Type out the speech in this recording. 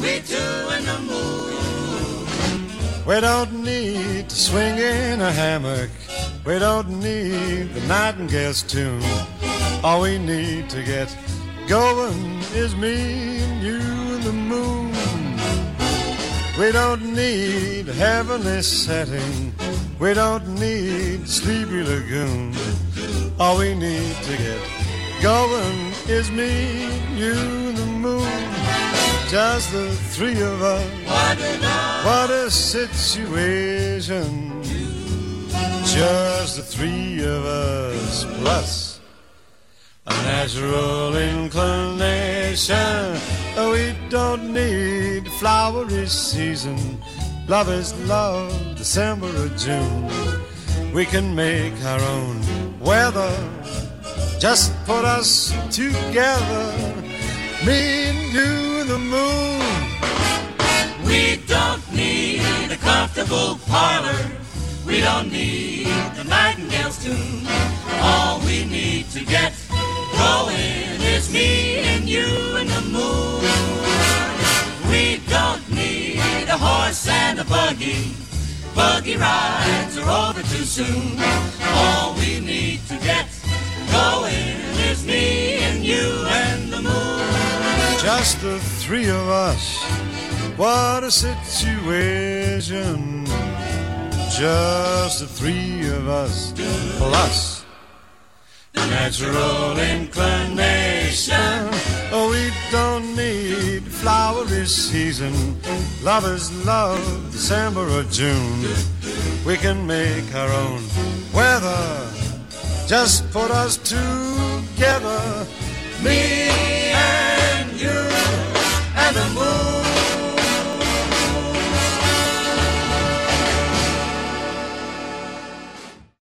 We two and the moon. We don't need to swing in a hammock. We don't need the nightingale's tune. All we need to get going is me and you and the moon. We don't need heavenly setting. We don't need sleepy lagoon. All we need to get going is me, you, the moon. Just the three of us. What a situation. Just the three of us plus a natural inclination. Oh, We don't need flowery season. Love is love, December or June. We can make our own weather. Just put us together, me and you and the moon. We don't need a comfortable parlor. We don't need the nightingale's tune. All we need to get going is me and you and the moon. We don't need a horse and a buggy. Buggy rides are over too soon. All Just the three of us. What a situation. Just the three of us. Plus the natural inclination. Oh, we don't need flowery season. Love is love, December or June. We can make our own weather. Just put us together. Me Carambu